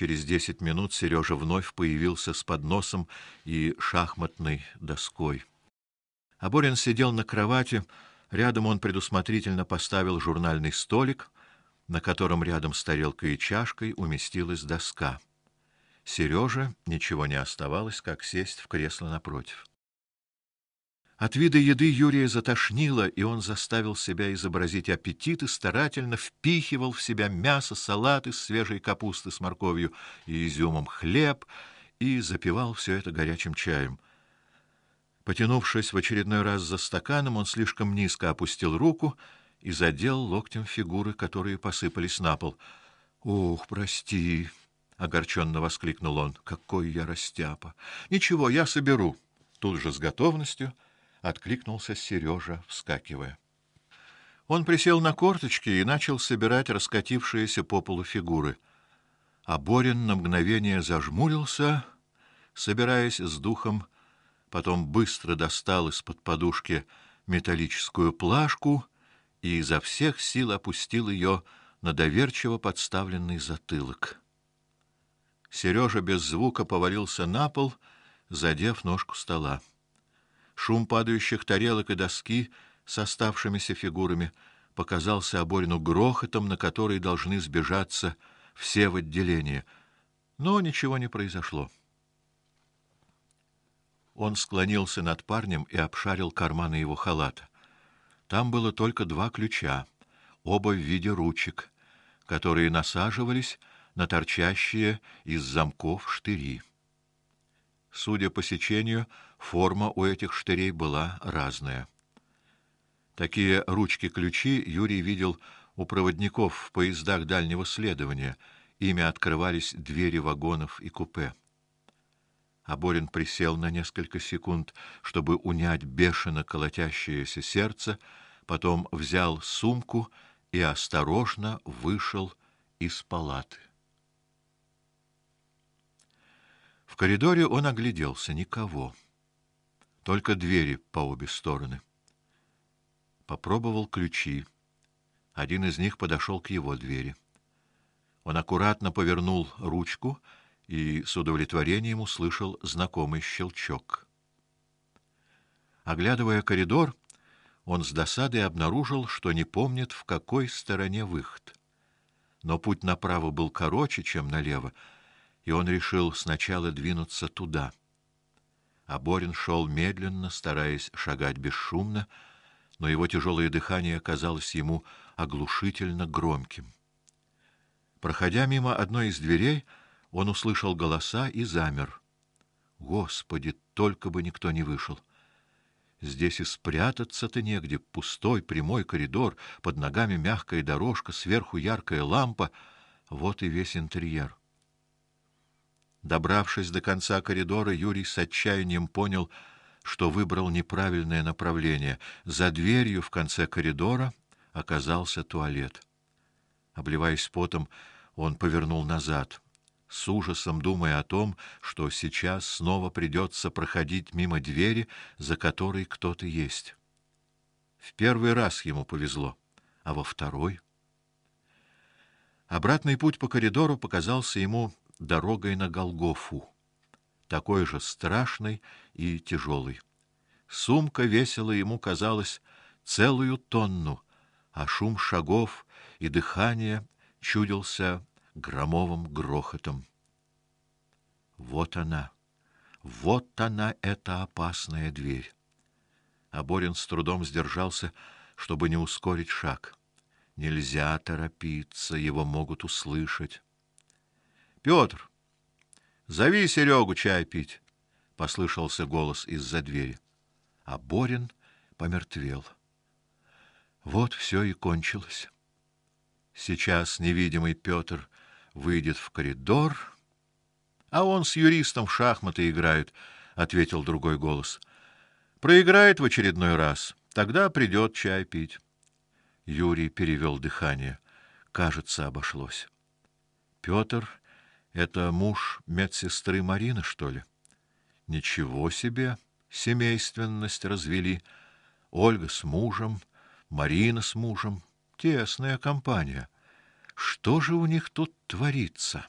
Через десять минут Сережа вновь появился с подносом и шахматной доской. Аборин сидел на кровати, рядом он предусмотрительно поставил журнальный столик, на котором рядом с тарелкой и чашкой уместилась доска. Сереже ничего не оставалось, как сесть в кресло напротив. От вида еды Юрия затошнило, и он заставил себя изобразить аппетит и старательно впихивал в себя мясо, салат из свежей капусты с морковью и изюмом, хлеб и запивал все это горячим чаем. Потянувшись в очередной раз за стаканом, он слишком низко опустил руку и задел локтем фигуры, которые посыпались на пол. "Ох, прости", огорченно воскликнул он. "Какой я растяпа. Ничего, я соберу". Тут же с готовностью откликнулся Сережа, вскакивая. Он присел на корточки и начал собирать раскатившиеся по полу фигуры. А Борин на мгновение зажмурился, собираясь с духом, потом быстро достал из-под подушки металлическую плашку и изо всех сил опустил ее на доверчиво подставленный затылок. Сережа без звука повалился на пол, задев ножку стола. Шум падающих тарелок и доски с оставшимися фигурами показался Оборину грохотом, на который должны сбежаться все в отделении. Но ничего не произошло. Он склонился над парнем и обшарил карманы его халата. Там было только два ключа, оба в виде ручек, которые насаживались на торчащие из замков штыри. Судя по сечению, форма у этих штырей была разная. Такие ручки-ключи Юрий видел у проводников в поездах дальнего следования. Ими открывались двери вагонов и купе. Аборин присел на несколько секунд, чтобы унять бешено колотящееся сердце, потом взял сумку и осторожно вышел из палаты. В коридоре он огляделся, никого. Только двери по обе стороны. Попробовал ключи. Один из них подошел к его двери. Он аккуратно повернул ручку и с удовлетворением услышал знакомый щелчок. Оглядывая коридор, он с досадой обнаружил, что не помнит, в какой стороне выход. Но путь направо был короче, чем налево, и он решил сначала двинуться туда. А Борин шел медленно, стараясь шагать бесшумно, но его тяжелое дыхание казалось ему оглушительно громким. Проходя мимо одной из дверей, он услышал голоса и замер. Господи, только бы никто не вышел. Здесь и спрятаться-то негде, пустой прямой коридор, под ногами мягкая дорожка, сверху яркая лампа, вот и весь интерьер. Добравшись до конца коридора, Юрий с отчаянием понял, что выбрал неправильное направление. За дверью в конце коридора оказался туалет. Обливаясь потом, он повернул назад, с ужасом думая о том, что сейчас снова придется проходить мимо двери, за которой кто-то есть. В первый раз ему повезло, а во второй Обратный путь по коридору показался ему дорогой на Голгофу, такой же страшной и тяжелой. Сумка весила ему, казалось, целую тонну, а шум шагов и дыхание чудился громовым грохотом. Вот она. Вот она эта опасная дверь. А Борин с трудом сдержался, чтобы не ускорить шаг. Нельзя торопиться, его могут услышать. Петр, зови Серегу чай пить, послышался голос из-за двери. А Борин помертвел. Вот все и кончилось. Сейчас невидимый Петр выйдет в коридор, а он с юристом в шахматы играет, ответил другой голос. Проиграет в очередной раз, тогда придет чай пить. Юрий перевел дыхание. Кажется, обошлось. Петр это муж медсестры Марины, что ли? Ничего себе, семейственность развели. Ольга с мужем, Марина с мужем, тесная компания. Что же у них тут творится?